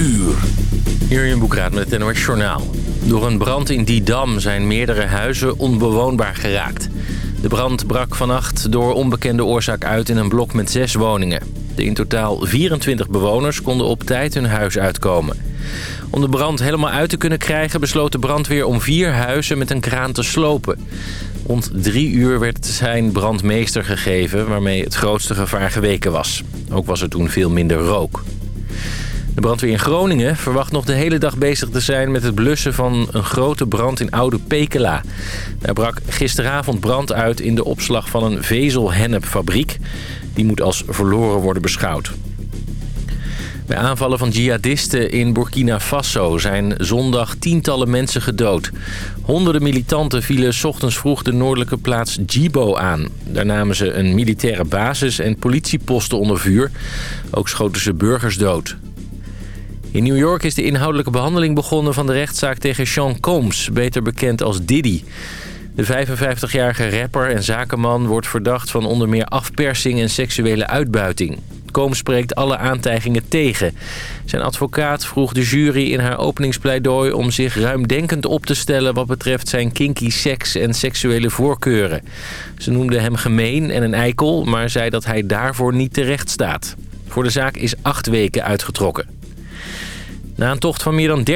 uur. Hier in Boekraad met het NOS Journaal. Door een brand in Didam zijn meerdere huizen onbewoonbaar geraakt. De brand brak vannacht door onbekende oorzaak uit in een blok met zes woningen. De in totaal 24 bewoners konden op tijd hun huis uitkomen. Om de brand helemaal uit te kunnen krijgen besloot de brandweer om vier huizen met een kraan te slopen. Rond drie uur werd zijn brandmeester gegeven waarmee het grootste gevaar geweken was. Ook was er toen veel minder rook. De brandweer in Groningen verwacht nog de hele dag bezig te zijn... met het blussen van een grote brand in Oude Pekela. Daar brak gisteravond brand uit in de opslag van een vezelhennepfabriek. Die moet als verloren worden beschouwd. Bij aanvallen van jihadisten in Burkina Faso zijn zondag tientallen mensen gedood. Honderden militanten vielen ochtends vroeg de noordelijke plaats Djibo aan. Daar namen ze een militaire basis en politieposten onder vuur. Ook schoten ze burgers dood. In New York is de inhoudelijke behandeling begonnen van de rechtszaak tegen Sean Combs, beter bekend als Diddy. De 55-jarige rapper en zakenman wordt verdacht van onder meer afpersing en seksuele uitbuiting. Combs spreekt alle aantijgingen tegen. Zijn advocaat vroeg de jury in haar openingspleidooi om zich ruimdenkend op te stellen wat betreft zijn kinky seks en seksuele voorkeuren. Ze noemde hem gemeen en een eikel, maar zei dat hij daarvoor niet terecht staat. Voor de zaak is acht weken uitgetrokken. Na een tocht van meer dan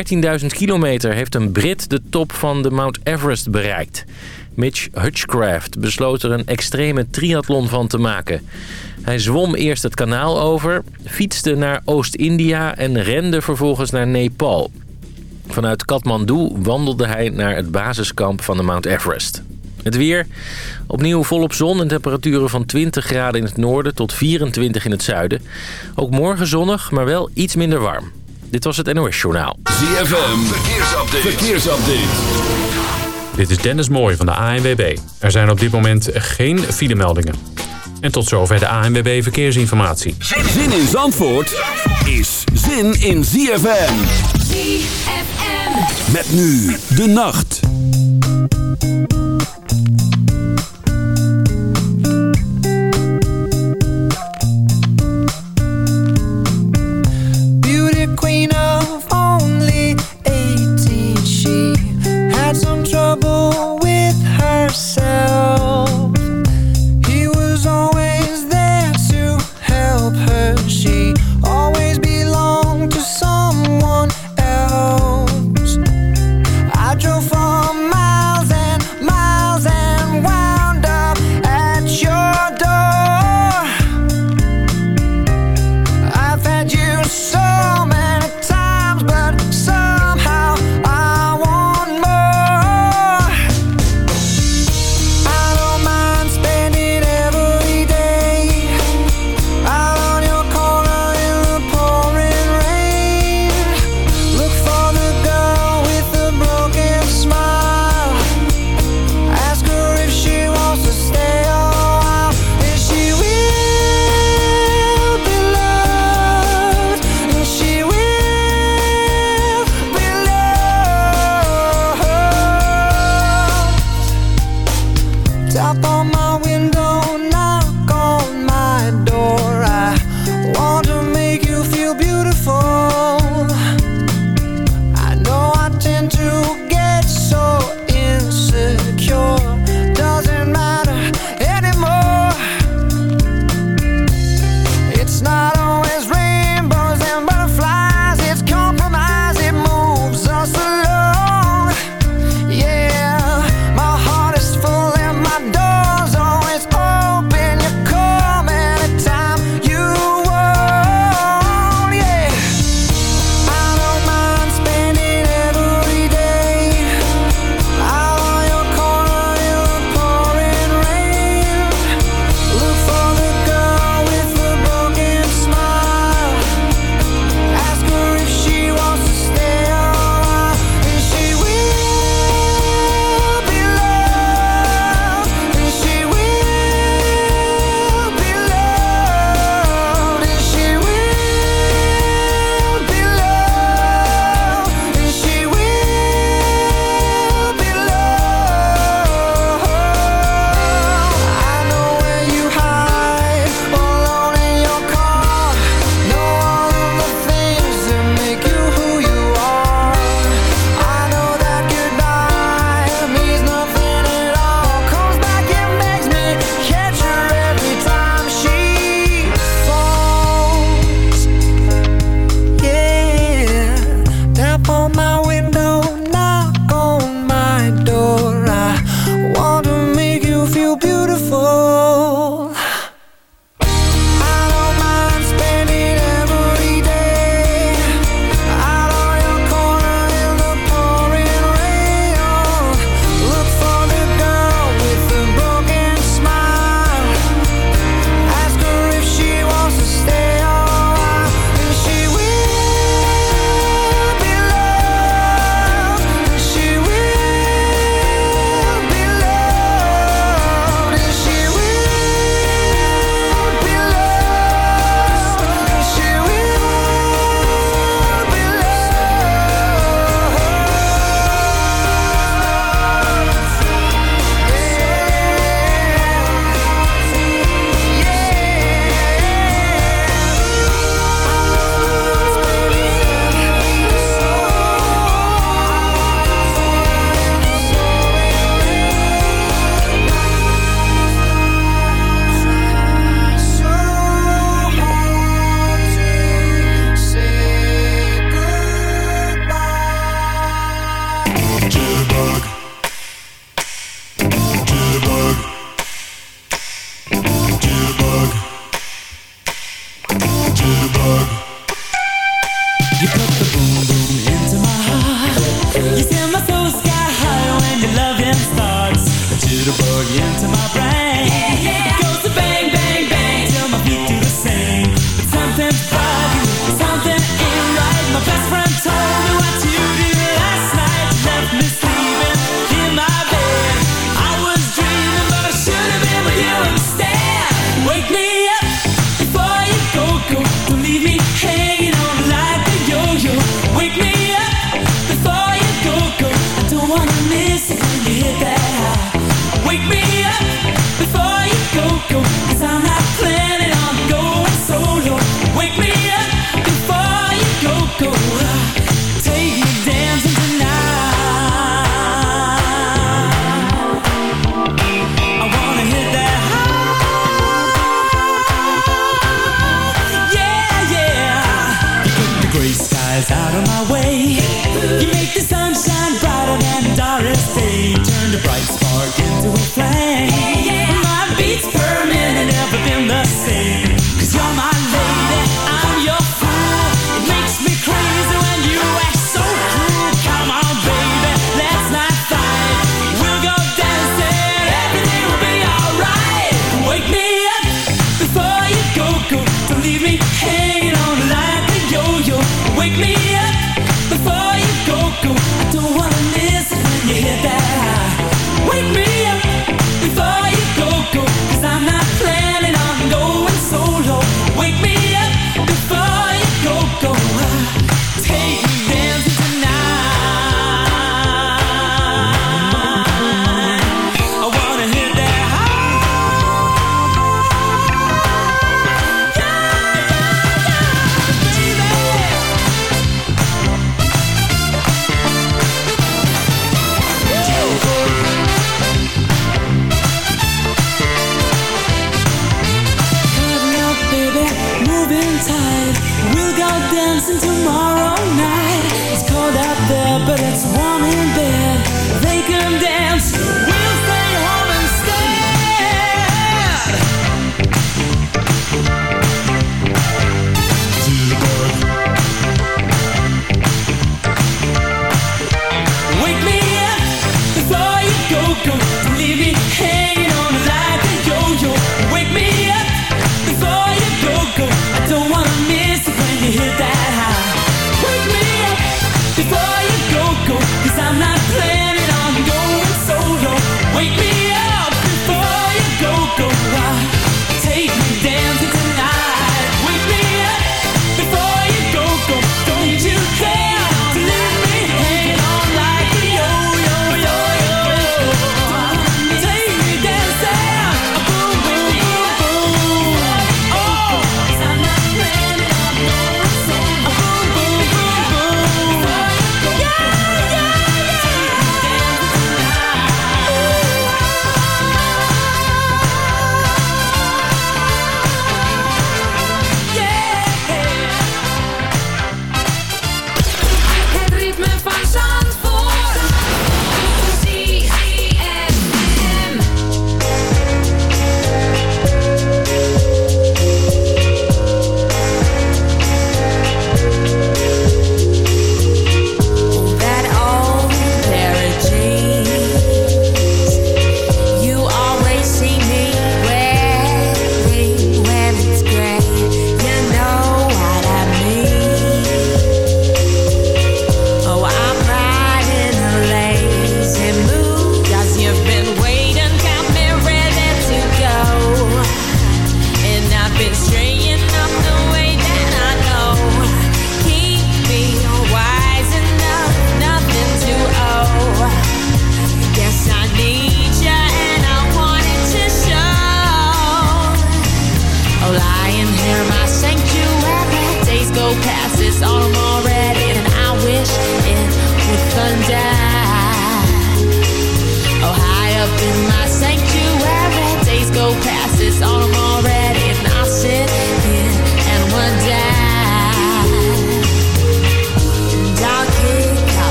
13.000 kilometer heeft een Brit de top van de Mount Everest bereikt. Mitch Hutchcraft besloot er een extreme triathlon van te maken. Hij zwom eerst het kanaal over, fietste naar Oost-India en rende vervolgens naar Nepal. Vanuit Kathmandu wandelde hij naar het basiskamp van de Mount Everest. Het weer. Opnieuw volop zon en temperaturen van 20 graden in het noorden tot 24 in het zuiden. Ook morgen zonnig, maar wel iets minder warm. Dit was het NOS Journaal. ZFM, verkeersupdate. verkeersupdate. Dit is Dennis Mooij van de ANWB. Er zijn op dit moment geen filemeldingen. En tot zover de ANWB Verkeersinformatie. Zin in Zandvoort is zin in ZFM. ZFM. Met nu de nacht.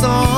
Song,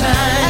Time,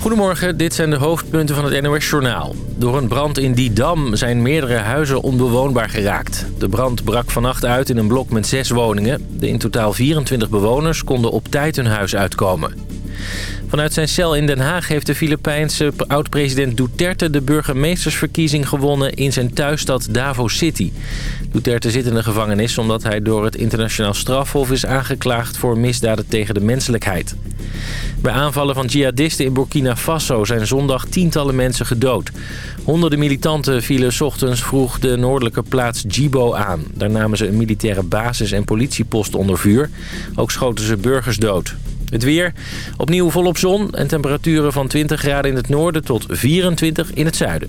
Goedemorgen, dit zijn de hoofdpunten van het NOS-journaal. Door een brand in Didam zijn meerdere huizen onbewoonbaar geraakt. De brand brak vannacht uit in een blok met zes woningen. De in totaal 24 bewoners konden op tijd hun huis uitkomen. Vanuit zijn cel in Den Haag heeft de Filipijnse oud-president Duterte... de burgemeestersverkiezing gewonnen in zijn thuisstad Davao City. Duterte zit in de gevangenis omdat hij door het internationaal strafhof... is aangeklaagd voor misdaden tegen de menselijkheid. Bij aanvallen van jihadisten in Burkina Faso zijn zondag tientallen mensen gedood. Honderden militanten vielen 's ochtends vroeg de noordelijke plaats Djibo aan. Daar namen ze een militaire basis en politiepost onder vuur. Ook schoten ze burgers dood. Het weer, opnieuw volop zon en temperaturen van 20 graden in het noorden tot 24 in het zuiden.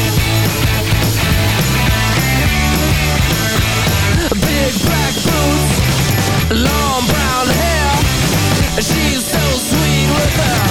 She's so sweet with her.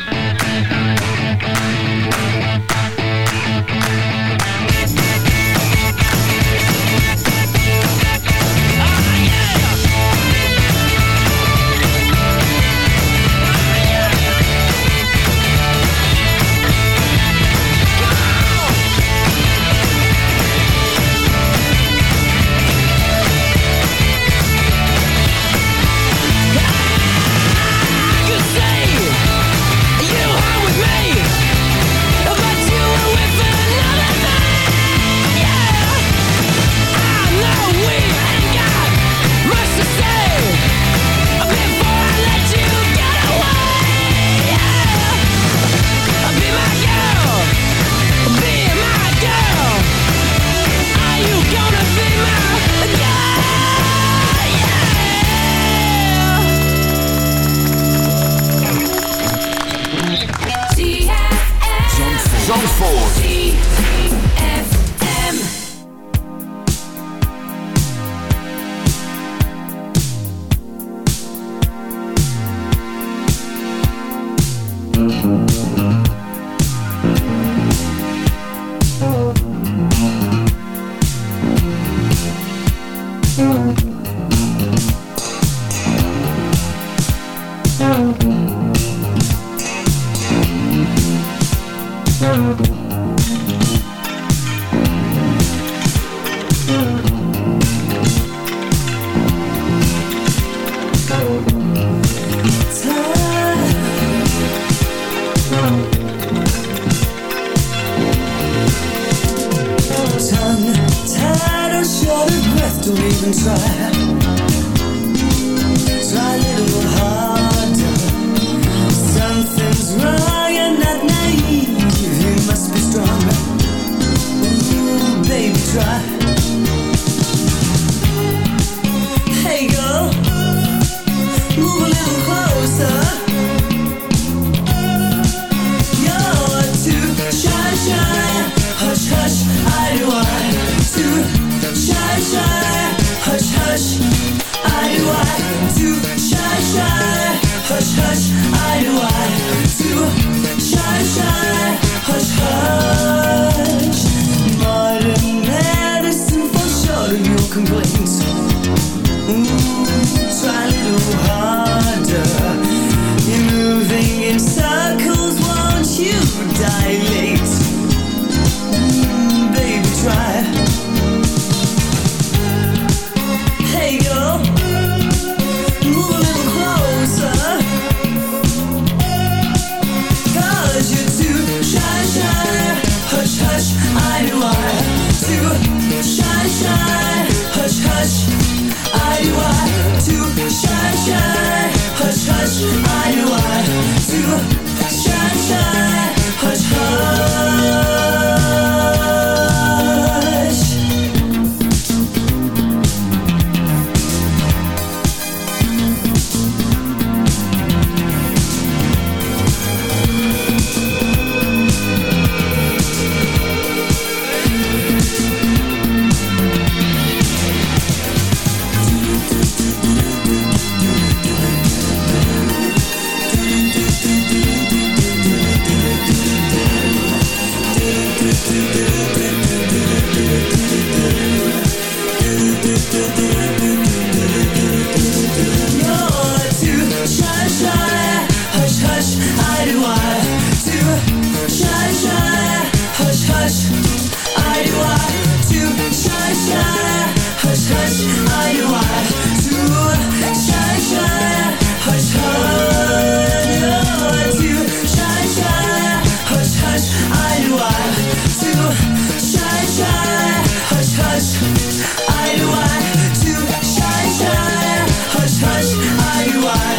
hush, hush, are you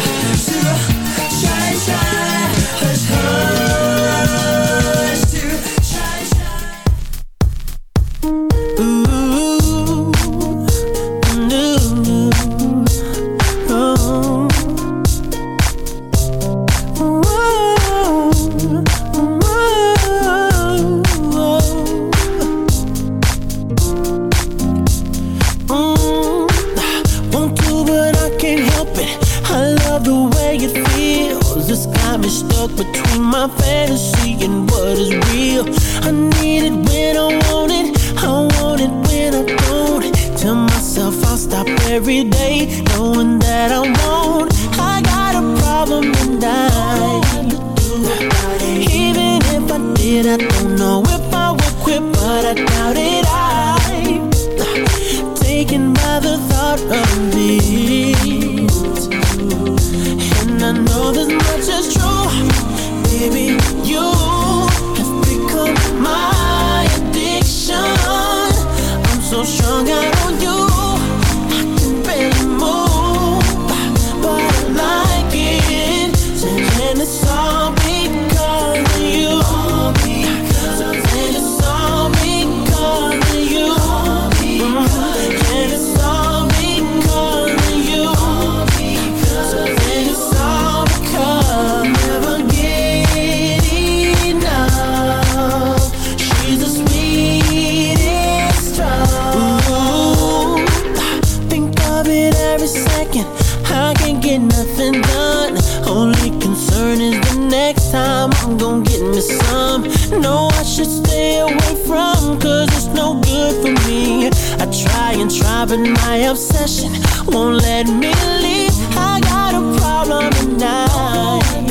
should stay away from Cause it's no good for me I try and try but my obsession Won't let me leave I got a problem tonight.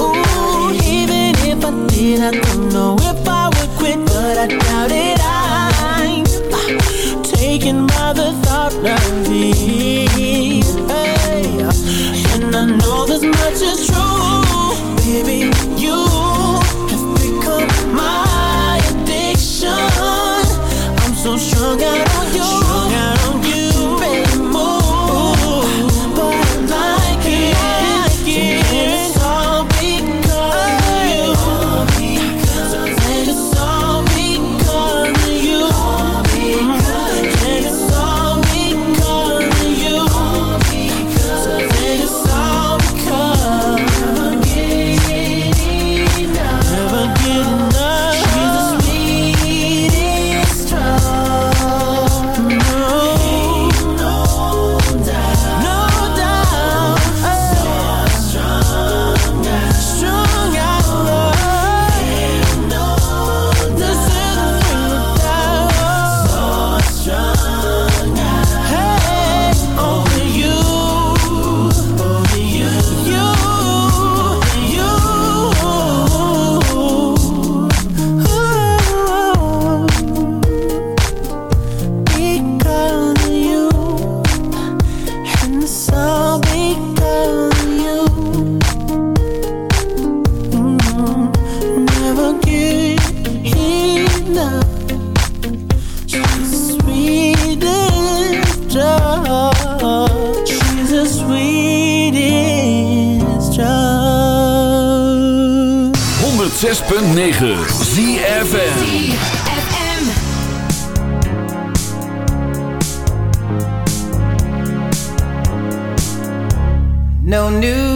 Ooh, even if I did I don't know if I would quit But I doubt it I'm Taken by the thought of thee hey. And I know this much is true Baby 106.9 ZFN No new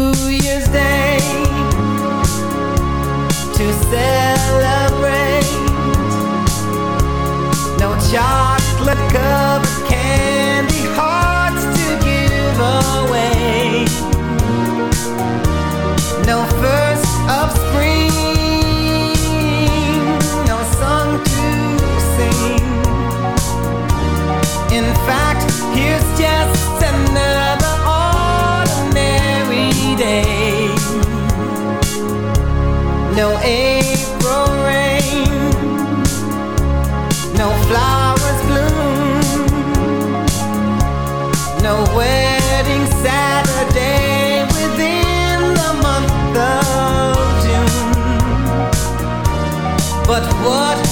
but what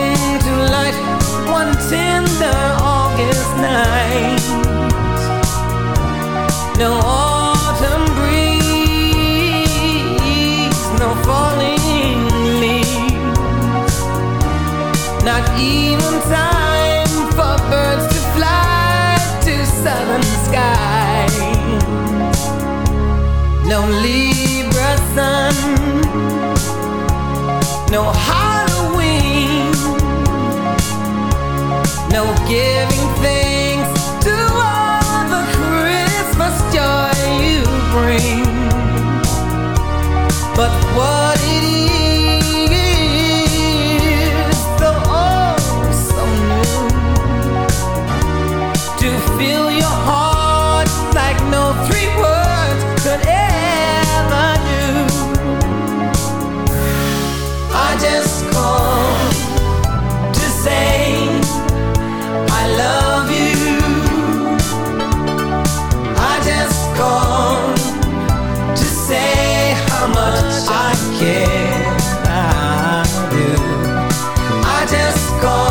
winter August nights No autumn breeze No falling leaves. Not even time for birds to fly To southern skies. No Libra sun No holiday no give. Yeah, I do. I just call.